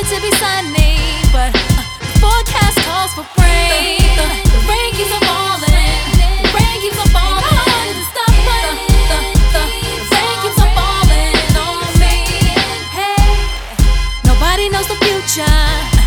it to be sunny, but uh, forecast calls for rain. The, the rain keeps on falling. The rain keeps on falling. Nobody knows the future